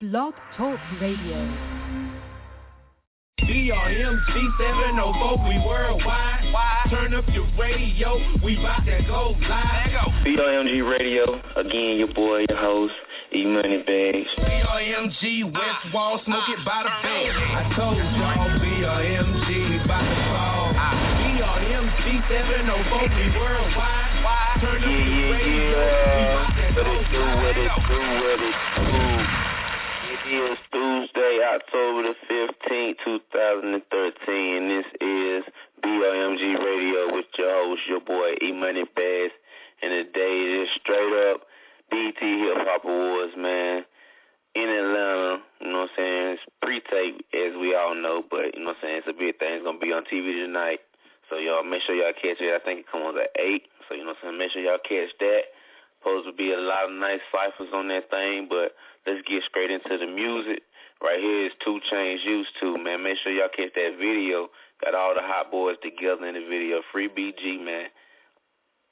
Blog Talk Radio. BRMG 704, we worldwide. Turn up your radio, we bout to go live. BRMG Radio, again, your boy, your host, E Money Bagz. BRMG West ah, Wall, ah, smoke it by the bed. I told y'all BRMG, we bout to fall. Ah. BRMG 704, we worldwide. Turn up Yeah, your yeah, radio, we yeah. bout to What go it do, what it live. do, what it do. Is Tuesday, October the 15th, 2013, and this is BRMG Radio with your host, your boy E Money Bagz. And today is straight up BET Hip Hop Awards, man. In Atlanta, you know what I'm saying? It's pre-tape, as we all know, but you know what I'm saying? It's a big thing. It's gonna be on TV tonight. So y'all make sure y'all catch it. I think it comes on at eight. So you know what I'm saying? Make sure y'all catch that. Supposed to be a lot of nice ciphers on that thing, but let's get straight into the music. Right here is 2 Chainz Used to, man. Make sure y'all catch that video. Got all the hot boys together in the video. Free BG, man.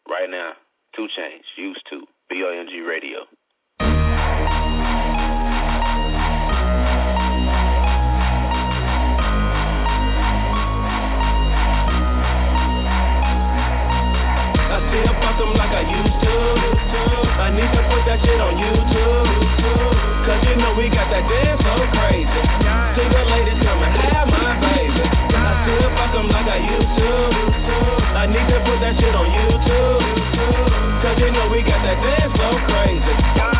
Right now, 2 Chainz Used to. BRMG Radio. That shit on YouTube. Cause you know we got that dance so crazy. Single ladies come and have my baby. I still fuck them like I used to. I need to put that shit on YouTube. Cause you know we got that dance so crazy.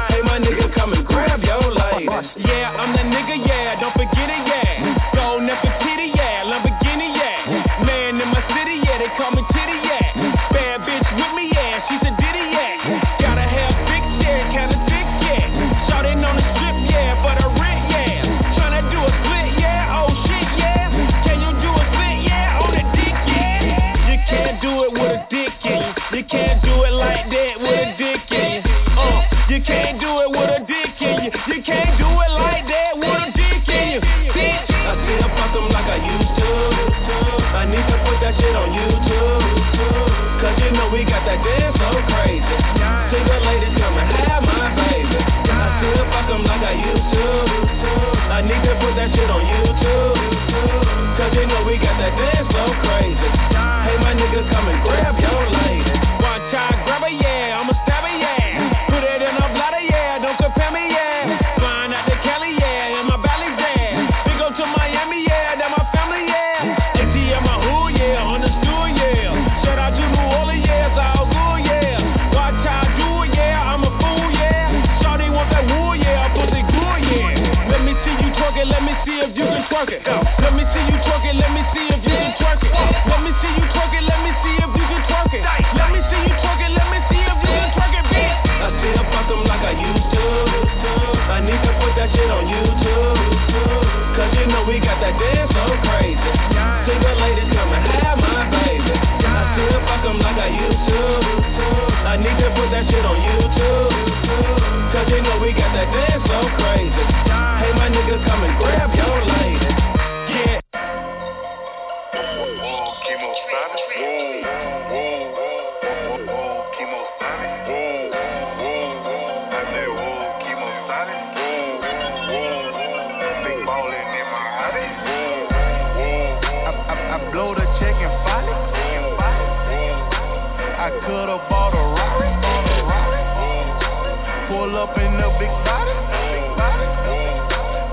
Up in the big body.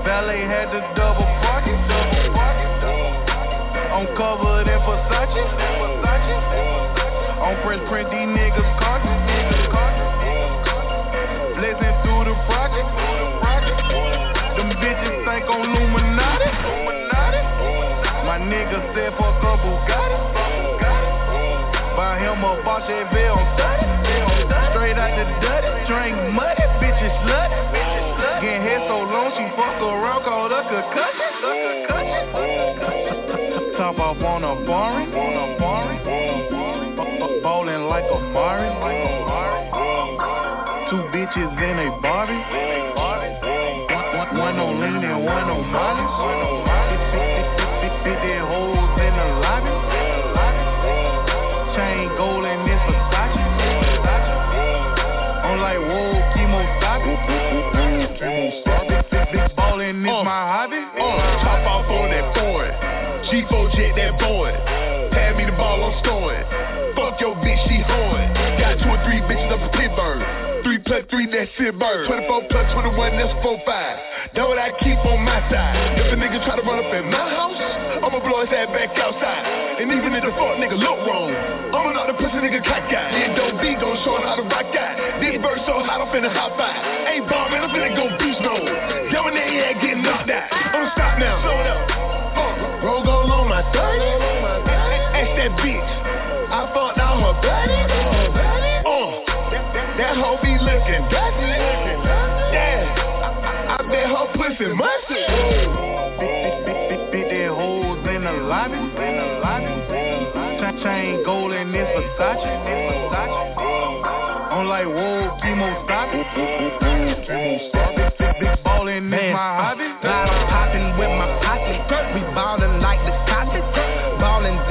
Valet had the double parking. I'm covered in Versace. On Fresh Print, these niggas cautious. Blazing through the project. Them bitches think I'm Illuminati. My nigga said fuck a Bugatti. Buy him a Bosch 30. Straight out the dirty, drink muddy, bitches slutty. Getting head so long, she fuck around, called a concussion. Top off on a foreign. Ballin' like a Mari. Two bitches in a Barbie. One, one on lean and one on Molly. Pittsburgh. 24 plus 21, that's 4 5. That what I keep on my side. If a nigga try to run up in my house, I'ma blow his ass back outside. And even if the fuck nigga look wrong, I'ma knock the pussy nigga cock guy. Then dope B gon' show how to rock guy. This verse so hot, I'm finna hot five. Ain't bomb, man, I'm finna go beast mode. Yo, in the air, getting knocked out. I'ma stop now. Slow it up. Roll go on my 30. Ask that bitch. I fucked out her body. Looking. Yeah, I, bet her pussy musty.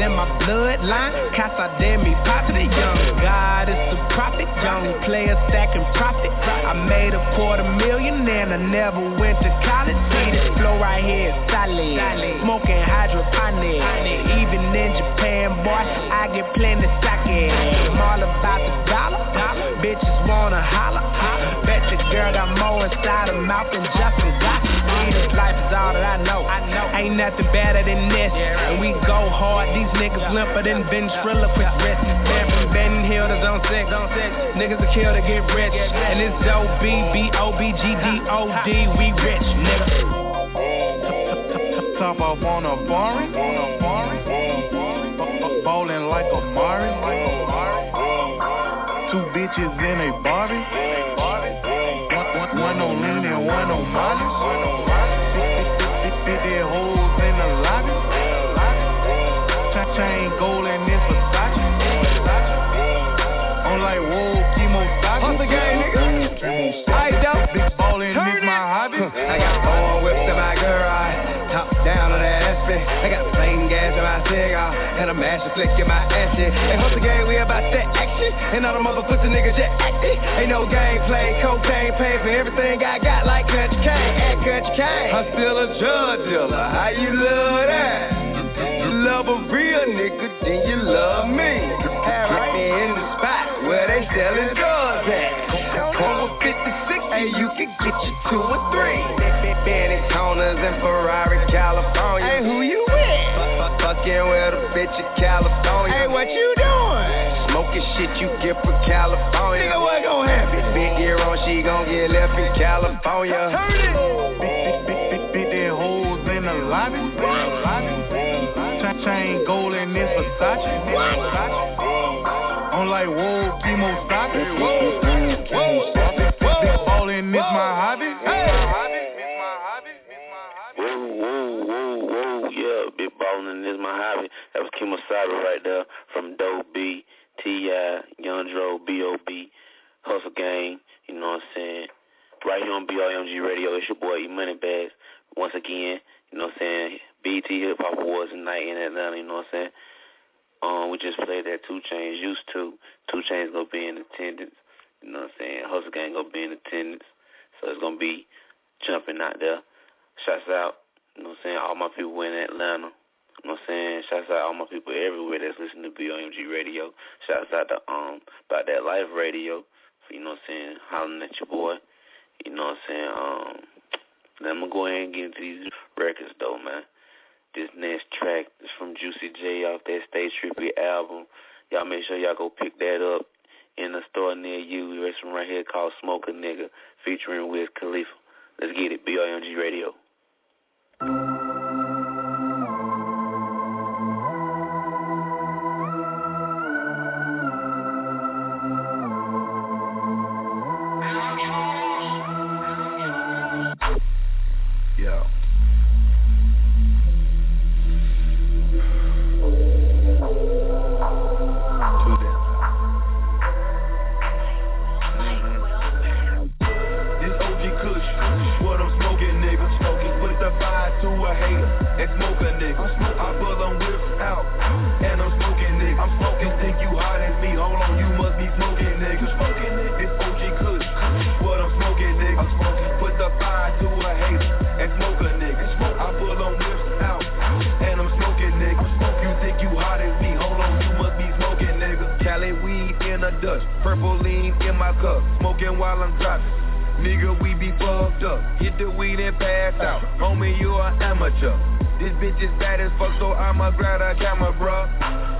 In my bloodline. Casa de mi. The young God is the prophet. Young player stacking profit. I made a quarter million and I never went to college. See this flow right here is solid. Smoking hydroponic. Even in Japan, boy, I get plenty sake. I'm all about the dollar. Bitches wanna holler. Bet your girl got more inside her mouth than Justin got. Life is all that I know. Ain't nothing better than this. And we go hard. These niggas limper than ventriloquist wrist. Man from Ben Hill to Zone 6. Niggas will kill to get rich. And it's dope B, B O B G D O D. We rich, nigga. Top off on a foreign. Ballin' like a Mari. Two bitches in a Barbie. One, one, one on lean and one on Molly. I got four whips in my garage, top down on the Aspen. I got plain gas in my cigar, and a master flick in my ashes. Hey, hustle gang, we about that action, and all the motherfucking niggas just acting. Ain't no game play, cocaine pay for everything I got like country cane, at country cane. I'm still a drug dealer, how you love that? You love a real nigga, then you love me. Have right me in the spot where they selling drugs 56, hey, you can get you two or three. Benny Toners and Ferrari, California. Hey, who you with? Fucking with a bitch in California. Hey, what you doing? Smoking shit you get from California. Nigga, what gon' happen? Big year on, she gon' get left in California. Turn it. Fit that hoes in the lobby. Chain gold and this Versace. I'm like, whoa, chemo stop it. Big ballin' is my hobby. Whoa, whoa, whoa, whoa, yeah, big ballin' is my hobby. That was Kemosabe right there from Doe B, T.I., Young Dro, B.O.B., Hustle Gang, you know what I'm saying? Right here on BRMG Radio, it's your boy E Money Bagz. Once again, you know what I'm saying? BET Hip Hop Awards tonight in Atlanta, you know what I'm saying? Um, we just played that 2 Chainz used to. 2 Chainz gonna be in attendance. You know what I'm saying? Hustle Gang gonna be in attendance. So it's gonna be jumping out there. Shouts out, you know what I'm saying, all my people in Atlanta. You know what I'm saying? Shouts out all my people everywhere that's listening to BRMG Radio. Shouts out to um about that live radio. You know what I'm saying? Hollering at your boy. You know what I'm saying? Um let me go ahead and get into these records though, man. This next track is from Juicy J off that Stay Trippy album. Y'all make sure y'all go pick that up in a store near you. There's one right here called Smoke a Nigga featuring Wiz Khalifa. Let's get it, BRMG Radio.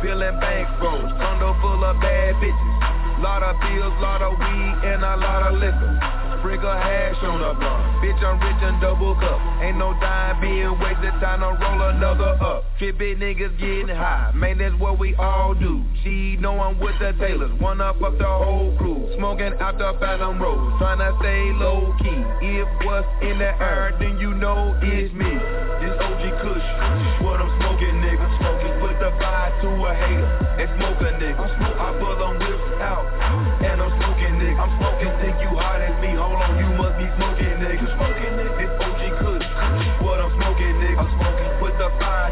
Feeling bankroll, condo full of bad bitches. Lot of pills, lot of weed, and a lot of liquor brick of hash on the blunt. Bitch, I'm rich and double cup. Ain't no time being wasted, time to roll another up. Big niggas getting high, man, that's what we all do. She know I'm with the Taylors, one up up the whole crew. Smoking out the Phantom Road, trying to stay low key. If what's in the air, then you know it's me. This OG Kush, what I'm smoking, nigga. Smoking, put the vibe to a hater and smoke a nigga. I'm smoking, pull them whips out and I'm smoking, nigga. I'm smoking, think you hot as me, hold on, you must be smoking, nigga. Smoking, nigga. It's OG Kush, what I'm smoking, nigga. I'm smoking, put the fire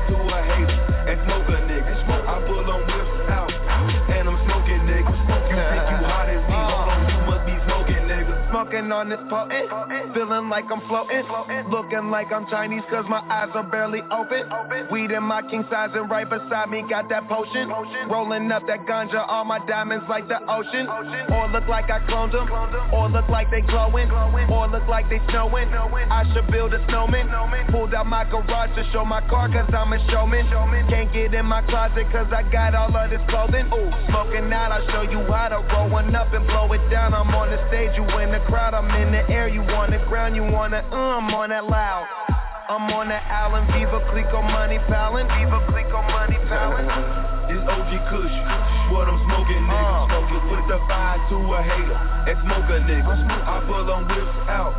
Smoking on this potent, feeling like I'm floating, looking like I'm Chinese cause my eyes are barely open. Weed in my king size and right beside me got that potion. Rolling up that ganja, all my diamonds like the ocean. Or look like I cloned them, or look like they glowing, or look like they snowing. I should build a snowman. Pulled out my garage to show my car cause I'm a showman. Can't get in my closet cause I got all of this clothing. Ooh, smoking out, I'll show you how to roll one up and blow it down. I'm on the stage, you in the crowd, I'm in the air, you on the ground, you wanna, uh, I'm on that loud. I'm on that Allen Viva Clico Money Palin, Viva Clico Money Palin. This OG Kush, what I'm smoking, nigga. Uh. Smoking, put the fire to a hater and smoke a nigga. I pull them whips out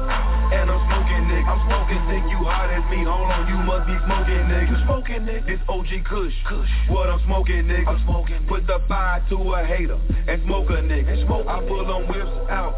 and I'm smoking, nigga. I'm smoking, think you hot as me. Hold on, you must be smoking, nigga. Smoking, nigga. This OG Kush, what I'm smoking, nigga. I'm smoking, put the fire to a hater and smoke a nigga. I pull them whips out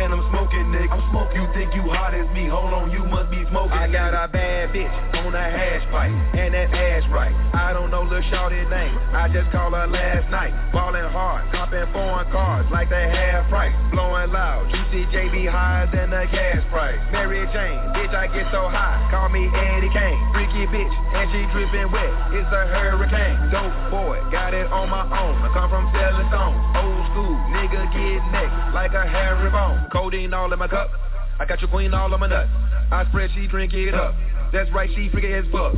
and I'm smoking, nigga. I'm smoking, you think you hot me. Hold on, you must be smoking. I got a bad bitch on a hash pipe, and that ass right. I don't know Lil Shorty name, I just called her last night. Ballin' hard, copping foreign cars like they half price. Blowing loud, Juicy JB higher than the gas price. Mary Jane, bitch, I get so high, call me Eddie Kane. Freaky bitch, and she drippin' wet, it's a hurricane. Dope boy, got it on my own. I come from selling stones, old school, nigga get next like a Harry Bone. Codeine all in my cup. I got your queen all on my nuts. I spread, she drink it up. That's right, she freaky as fuck.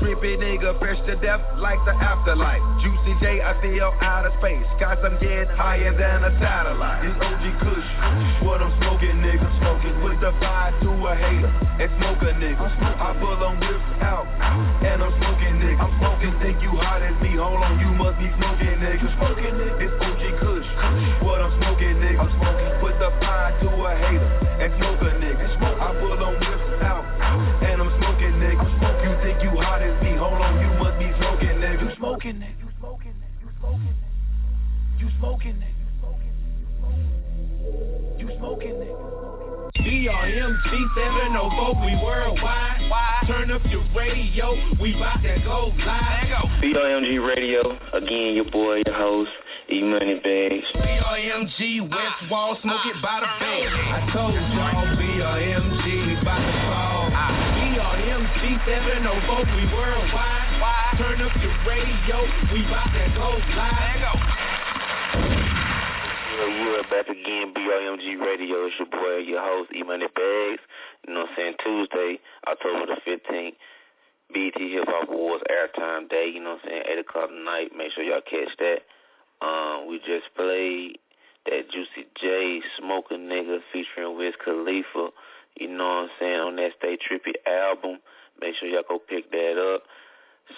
Trippy nigga, fresh to death like the afterlife. Juicy J, I feel out of space. Got some getting higher than a satellite. This OG Kush, what I'm smoking, nigga. Smoking, with the fire to a hater and smoke a nigga. I pull them whips out and I'm smoking, nigga. I'm smoking, think you hot as me. Hold on, you must be smoking, nigga. Smoking. This OG Kush, what I'm smoking, nigga. I'm smoking, put the fire to a hater smoke a nigga. I pull them whips out and I'm smoking, nigga. I'm smoking, you think you hot as me. Hold on, you must be smoking, nigga. You smoking, nigga. You smoking, nigga. You smoking, nigga. You smoking, nigga. BRMG 704, we worldwide. Turn up your radio, we bout to go live. BRMG Radio, again, your boy, your host, E Money Bagz. BRMG West Wall, smoke it by the bed. I told y'all BRMG, we bout to fall. BRMG 704, we worldwide. Turn up your radio, we bout to go live. Yeah, yeah, back again, BRMG Radio. It's your boy, your host, E Money Bagz. You know what I'm saying? Tuesday, October the 15th, BET Hip Hop Awards airtime day. You know what I'm saying? 8 o'clock tonight. Make sure y'all catch that. Um, we just played that Juicy J Smoker Nigga featuring Wiz Khalifa. You know what I'm saying? On that Stay Trippy album. Make sure y'all go pick that up.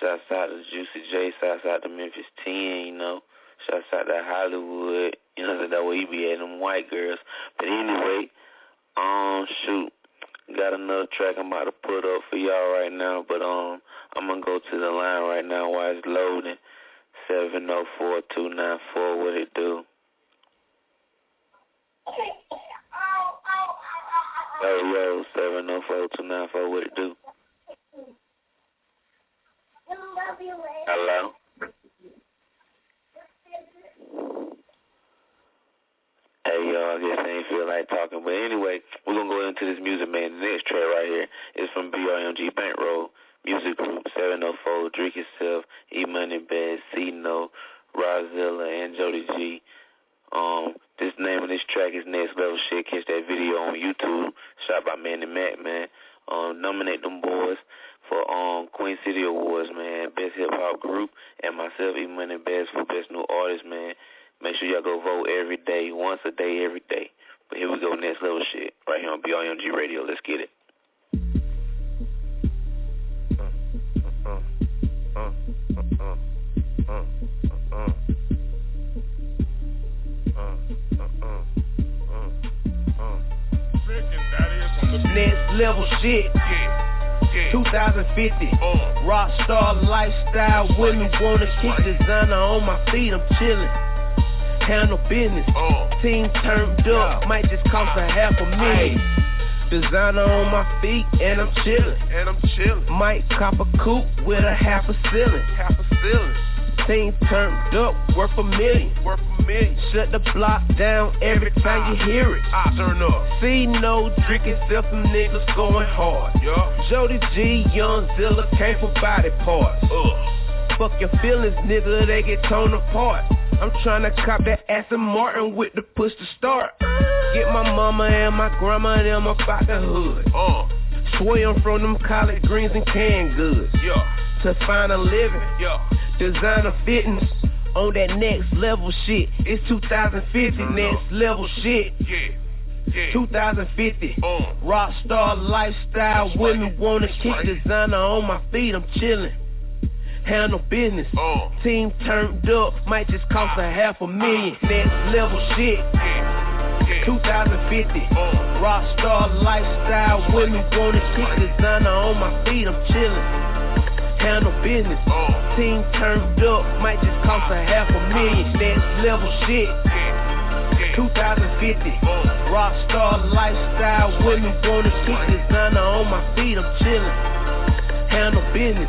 Shouts out to Juicy J. Shouts out to Memphis 10, you know. Shouts out to Hollywood. You know, that way he be at them white girls. But anyway, um, shoot. Got another track I'm about to put up for y'all right now, but um, I'm gonna go to the line right now while it's loading. Seven zero four two nine four. What it do? Yo yo, seven zero four two nine four. What it do? Hello. Hey y'all, I guess I ain't feel like talking, but anyway, we're gonna go into this music, man. The next track right here is from BRMG Bankroll Music Group, 704, Drink Yourself, E Money Bad, C No, Rozilla, and Jody G. Um, this name of this track is Next Level Shit. Catch that video on YouTube. Shot by Manny Mac, man. Um, nominate them boys for um Queen City Awards, man. Best hip hop group and myself, E Money Bad for best new artist, man. Make sure y'all go vote every day, once a day, every day. But here we go, next level shit. Right here on BRMG Radio. Let's get it. Next level shit. 2050. Uh. Rockstar lifestyle. Women wanna kick designer on my feet. I'm chillin'. Handle business. Uh. Team turned up. Might just cost a half a million. Designer on my feet and I'm chillin'. And I'm chillin'. Might cop a coupe with a half a ceiling. Half a ceiling. Team turned up, worth a million. Worth a million. Shut the block down every time you hear it. I turn up. See no drinking, except some niggas going hard. Yup. Jody G, Young Zilla came for body parts. Ugh. Fuck your feelings, nigga, they get torn apart. I'm tryna cop that Aston Martin with the push to start. Get my mama and my grandma and them about the hood. Uh. Swim from them collard greens and canned goods. Yeah. To find a living, Yeah. Designer fitness. On that next level shit. It's 2050, next level shit. Yeah. Yeah. 2050. Uh. Rockstar lifestyle, women wanna That's kick right. designer on my feet. I'm chillin'. Handle business. Uh. Team turned up, might just cost a half a million. Next level shit. Yeah. Yeah. 2050. Uh. Rockstar lifestyle, women wanna kick designer on my feet. I'm chillin'. Handle business. Team turned up, might just cost a half a million. Next level shit. Yeah. Yeah. 2050. Uh. Rockstar lifestyle, women wanna kick designer on my feet. I'm chillin'. Handle business.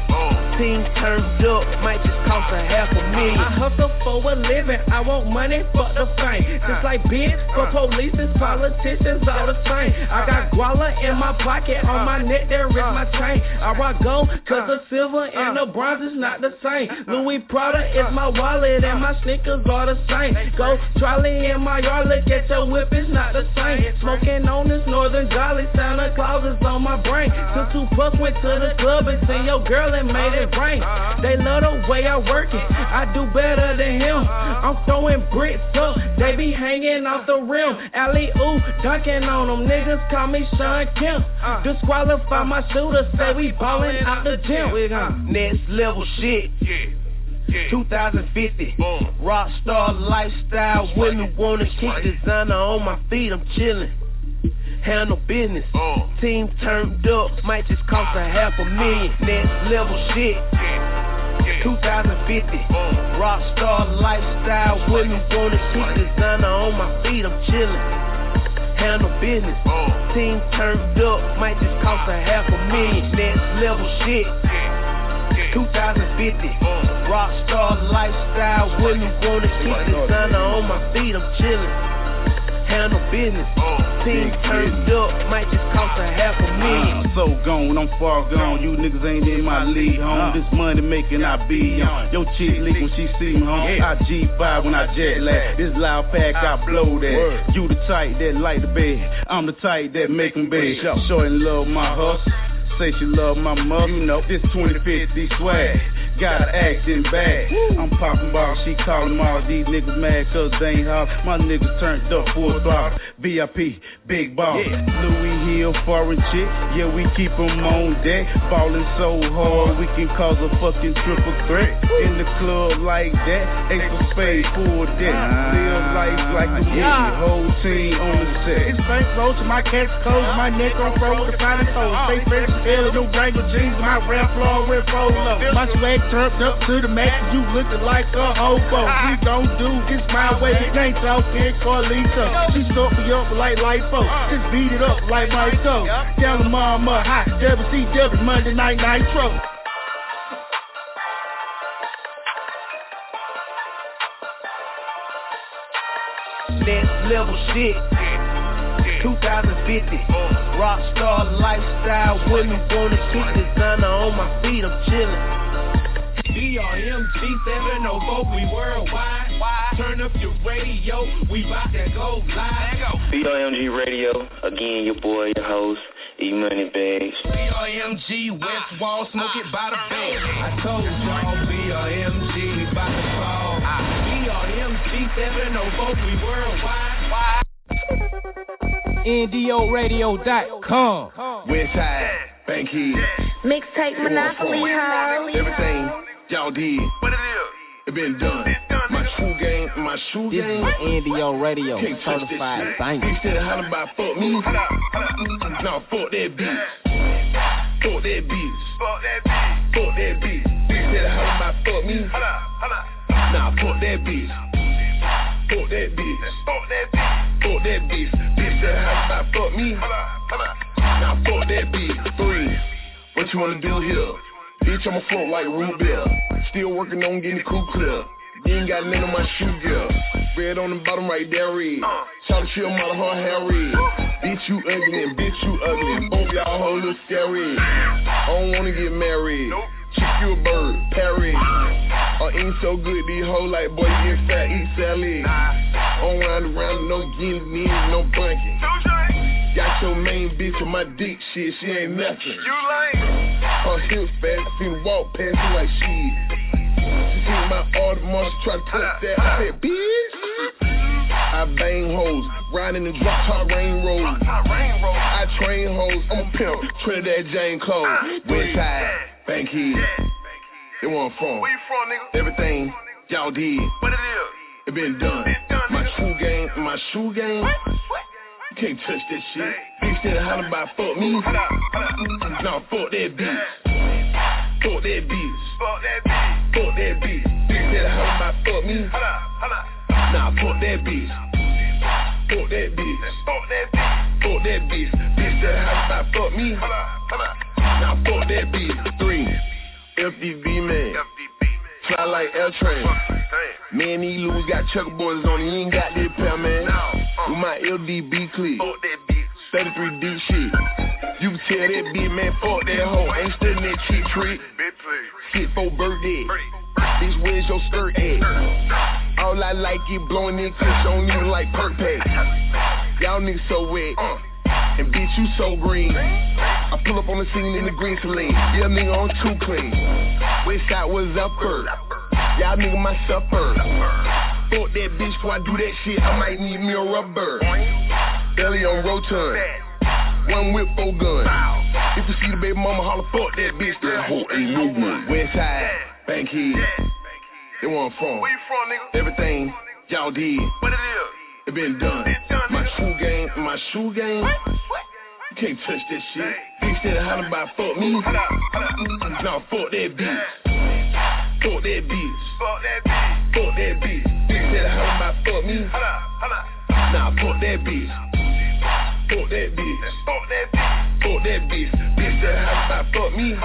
Team turned up, might just cost a half a million. I hustle for a living, I want money, fuck the fame. Just like bitch, for police and politicians, all the same. I got guala in my pocket, on my neck there is my chain. I rock gold, cause the silver and the bronze is not the same. Louis Prada is my wallet, and my sneakers are the same. Go trolley in my yard, look at your whip, it's not the same. Smoking on this northern jolly, Santa Claus is on my brain. Two puffs, went to the club and seen your girl and made it rain. They love the way I work it, I do better than him. I'm throwing bricks up, they be hanging off the rim. Alley ooh, dunking on them, niggas call me Shawn Kemp. Disqualify my shooter, say we ballin' out the gym. Next level shit. Yeah. Yeah. 2050. Uh. Rockstar lifestyle, women wanna kick designer on my feet. I'm chillin'. Handle business. Uh. Team turned up, might just cost a half a million. Next level shit. Yeah. Yeah. 2050. Uh. Rockstar lifestyle, women wanna kick designer on my feet. I'm chillin'. Handle business. Uh. Team turned up, might just cost a half a million. Next level shit. Yeah. Yeah. 2050. Uh. Rockstar lifestyle, women wanna kick designer on my feet. I'm chillin'. Handle business. Uh. Team turned up, might just cost a half a million. I'm so gone, I'm far gone. You niggas ain't in my league, home. This money making I be on. Yo chick leak when she see me, home. I G5 when I jet lag. This loud pack, I blow that. You the type that light the bed. I'm the type that make them bed. Short and love my hustle. Say she love my mother. You know, this 2050 swag. Got acting bad. I'm popping bottles, she calling all these niggas mad cause they ain't hot. My niggas turned up full throttle. VIP, big ball. Louis Hill, foreign chick. Yeah, we keep 'em on deck. Ballin' so hard, we can cause a fucking triple threat. In the club like that, ace of spade, full deck. Live life like a movie. Whole team on the set. It's Frank Roach, my cat's closed, my neck on fro with a finest toes. Stay fresh hell, no Wrangler jeans, my rap floor with roll up. My swag turned up to the max, you looking like a hobo. We gon' do this my way, it ain't talking Carlito. She start me up like lipo, just beat it up like my toe. Down the mama hot, WCW Monday Night Nitro. Next level shit. 2050. Rockstar lifestyle, women wanna kick designer on my feet. I'm chillin'. BRMG 704, we worldwide. Turn up your radio, we bout to go live. BRMG Radio, again, your boy, your host, E Money Bagz. BRMG BOMG, West ah, Wall, smoke ah, it by the bed. I told y'all BRMG, we bout to fall. Ah. BRMG 704, we worldwide. NDORadio.com. Westside, Bankhead, Mixtape Monopoly, ho. everything y'all did. What it is? It been done. My shoe game, my shoe This game. is NDO Radio, Can't touch that certified shit. banger. Bitch said holler about fuck me. Nah, fuck that bitch. Fuck that bitch. Fuck that bitch. Fuck that bitch. Bitch said holler about fuck me. Hold up, hold up. Nah, fuck that bitch. Fuck that bitch. Fuck that bitch. Fuck that bitch. Bitch said holler about fuck me. Hold up, hold. Now fuck that bitch. Three. What you wanna do here? Bitch, I'ma float like root beer. Still working on getting the cool clear. You ain't got none of my shoe gear. Red on the bottom right there, red. Shout to chill, mother, her hair red. Bitch, you ugly and bitch, you ugly. Both y'all whole look scary. I don't wanna get married. Chick, you a bird, parry. I ain't so good, these hoes like, boy, you get fat, eat salad. I don't round around, no guinea, knees, no bunking. Got your main bitch on my dick, shit, she ain't nothing. You lame. Her hips fast, I seen her walk past me like shit. She seen my Audemars, she try to touch that. I said, bitch. I bang hoes, riding the drop top rain road. I train hoes, I'm a pimp, Trinidad Jane Cole. Westside, Bankhead, they want from. Where you from, nigga? Everything y'all did, What it is? it been done. My shoe game, my shoe game, can't touch that shit. Bitch said holler about fuck me. Hold up, hold up. Nah, fuck that bitch. Fuck that bitch. Fuck that bitch. Fuck that bitch. Bitch said holler about fuck me. Hold up, hold up. Nah, fuck that bitch. Fuck that bitch. Fuck that bitch. Fuck that bitch. Bitch said holler about fuck me. Hold up, hold up. Nah, fuck that bitch. Three. FDB man. FDB. Fly like L train. Man, these loos got checkerboards on. He ain't got that pair, man. No. With my LDB clip. Fuck that bitch. 33D shit. You can tell that bitch, man, fuck that hoe. Ain't studying that cheap trick. Please. Shit for birthday. Bitch, where's your skirt at? All I like is blowing in kush, don't even like perk pay. Y'all niggas so wet. And bitch, you so green. I pull up on the scene in the green saline. Yeah, nigga, on too clean. West side was upper. Y'all nigga my supper. Fuck that bitch before I do that shit. I might need me a rubber. Belly on rotund. One whip, four gun. If you see the baby mama holler, fuck that bitch. That hoe ain't no one. West side, Bankhead. They want from. Where you from, nigga? Everything y'all did, What it is? it been done. My shoe game, my shoe game, you can't touch that shit. Bitch said holler about fuck me. Hold up, hold up. Nah, fuck that bitch. Fuck that bitch. Fuck that bitch. Fuck that bitch. Bitch said holler about fuck me. Hold up, hold up. Nah, fuck that bitch. Fuck that bitch. Fuck that bitch. Fuck that bitch. Bitch said holler about fuck me.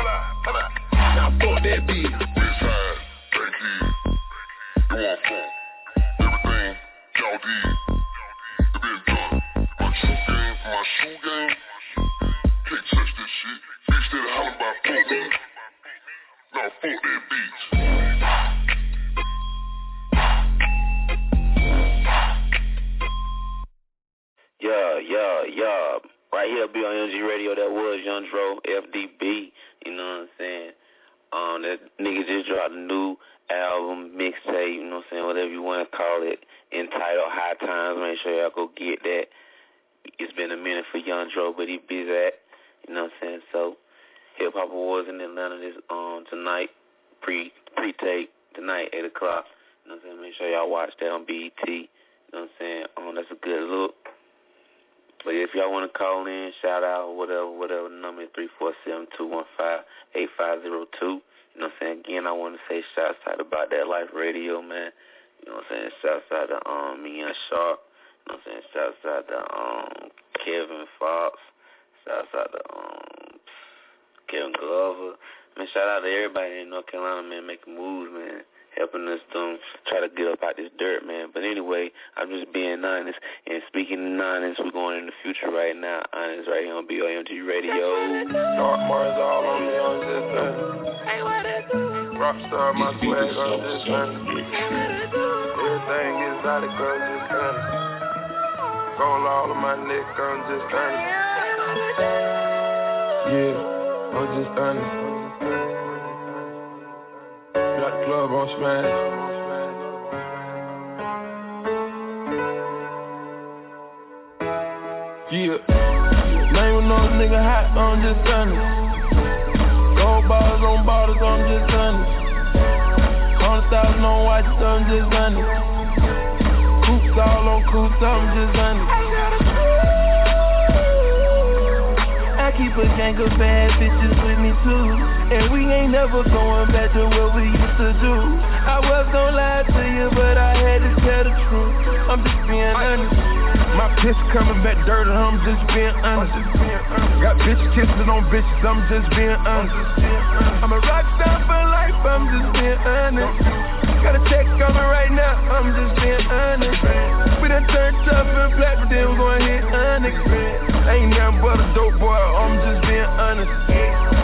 Want to call in, shout out, whatever, whatever, number three four seven two one five eight five zero two. You know what I'm saying? Again, I want to say shouts out about that Life Radio, man. You know what I'm saying? Shouts out to um me and Sharp. You know what I'm saying? Shouts out to um Kevin Fox. Shouts out to um Kevin Glover. Man, shout out to everybody in North Carolina, man, making moves, man. Helping us to um, try to get up out this dirt, man. But anyway, I'm just being honest. And speaking in honest, we're going in the future right now. Honest right here on BRMG Radio. Dark Mars all on me on this thing. Rockstar, my swag on this thing. Everything exotic on this thing. Gold all on my neck on this thing. Yeah. I'm just honest. Got club on smash. Yeah. Name another nigga hot, I'm just honest. Gold bars on bottles, I'm just honest. Hundred thousand on watches, I'm just honest. Coops all on coops, I'm just honest. I keep a gang of bad bitches with me too. And we ain't never going back to what we used to do. I was gonna lie to you, but I had to tell the truth. I'm just being honest. My piss coming back dirty, I'm just being honest. Got bitch kissing on bitches, I'm just being honest. I'm a rock star for life, I'm just being honest. Got a check me right now, I'm just being honest. Done turned tough and black, but then we gon' hit honest. Ain't nothing but a dope boy, I'm just being honest.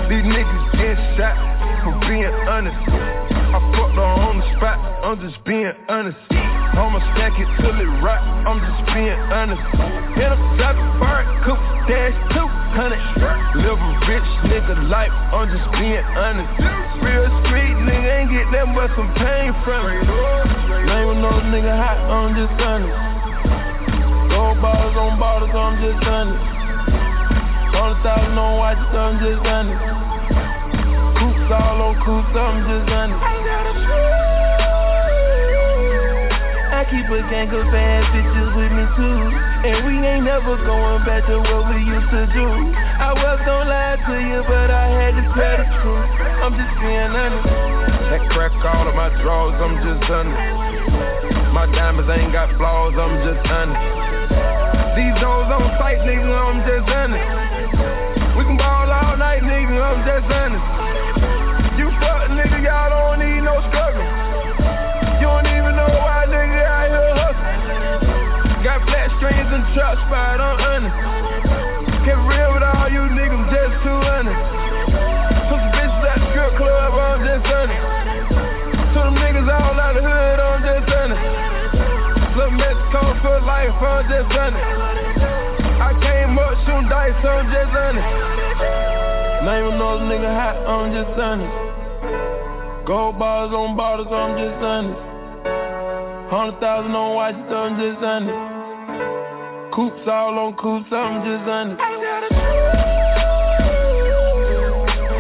These niggas get shot for being honest. I fucked her on the spot, I'm just being honest. I'ma stack it till it rot, I'm just being honest. Hit a top bird, coop, dash 200. Live a rich nigga life, I'm just being honest. Real street nigga ain't get that much some pain from it. Name another nigga hot, I'm just honest. Gold bottles on bottles, I'm just honest. Hundred thousand on watches, I'm just honest. Coops all on coops, I'm just honest. I keep a gang of bad bitches with me too. And we ain't never going back to what we used to do. I was gonna lie to you, but I had to tell the truth. I'm just being honest. That crack all of my drawers, I'm just honest. My diamonds ain't got flaws, I'm just honest. These hoes on sight, nigga, I'm just honest. We can ball all night, nigga, I'm just honest. You fuck nigga, y'all don't need no struggle. You don't even know why nigga out here hustling. Got flat strings and truck spot, I'm honest. Kept real with all you niggas, just too honest. Put some bitches at the strip club, I'm just honest. Took them niggas all out the hood, I'm just honest. Little Mexico for life, I'm just honest. Shooting dice, I'm just honest. Name another nigga hot, I'm just honest. Gold bars on bottles, I'm just honest. Hundred thousand on watches, I'm just honest. Coops all on coops, I'm just honest.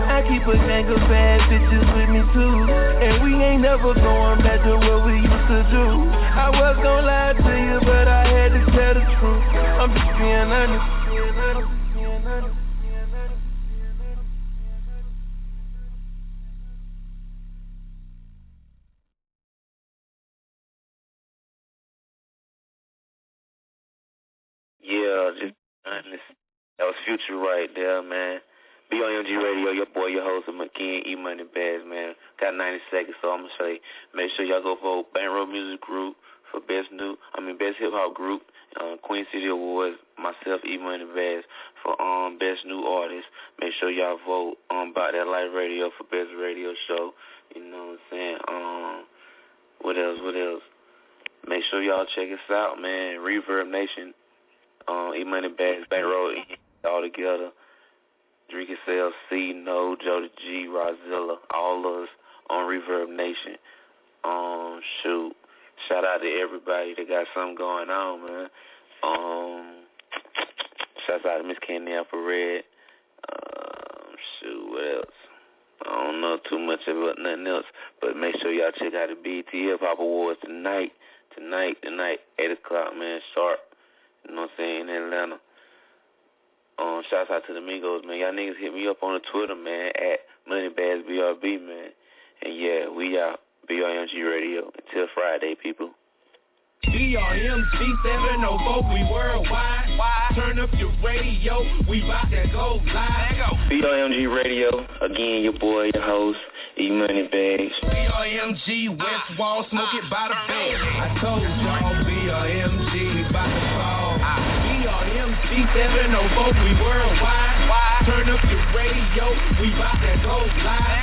I keep a gang of bad bitches with me too. And we ain't never going back to what we used to do. I was gonna lie to you, but I had to tell the truth. I'm just being honest. Yeah, just. That was future right there, man. BRMG Radio, your boy, your host, McKean E Money Bagz, man. Got 90 seconds, so I'm gonna say, make sure y'all go vote Bankroll Music Group for best new, I mean best hip hop group, uh, Queen City Awards. Myself, E Money Bagz for um best new artist. Make sure y'all vote um about that live radio for best radio show. You know what I'm saying? Um, what else? What else? Make sure y'all check us out, man. ReverbNation um, E Money Bagz, Bankroll, all together. Drake Sales, C, No, Joe G, Rozilla, all of us on ReverbNation. Um, shoot. Shout out to everybody that got something going on, man. Um, shouts out to Miss Candy Red. Um, shoot, what else? I don't know too much about nothing else, but make sure y'all check out the BET Hip Hop Awards tonight. Tonight, tonight, 8 o'clock, man, sharp. You know what I'm saying, in Atlanta. Um, shouts out to the Migos, man. Y'all niggas hit me up on the Twitter, man, at MoneyBagsBRB, man. And yeah, we out. BRMG Radio. Until Friday, people. BRMG 704, we worldwide. Why? Turn up your radio, we bout to go live. BRMG Radio. Again, your boy, your host, E Money Bagz. BRMG West Wall, smoke it by the bed. I told y'all BRMG, 97 04, we worldwide. Turn up your radio, we bout to go live.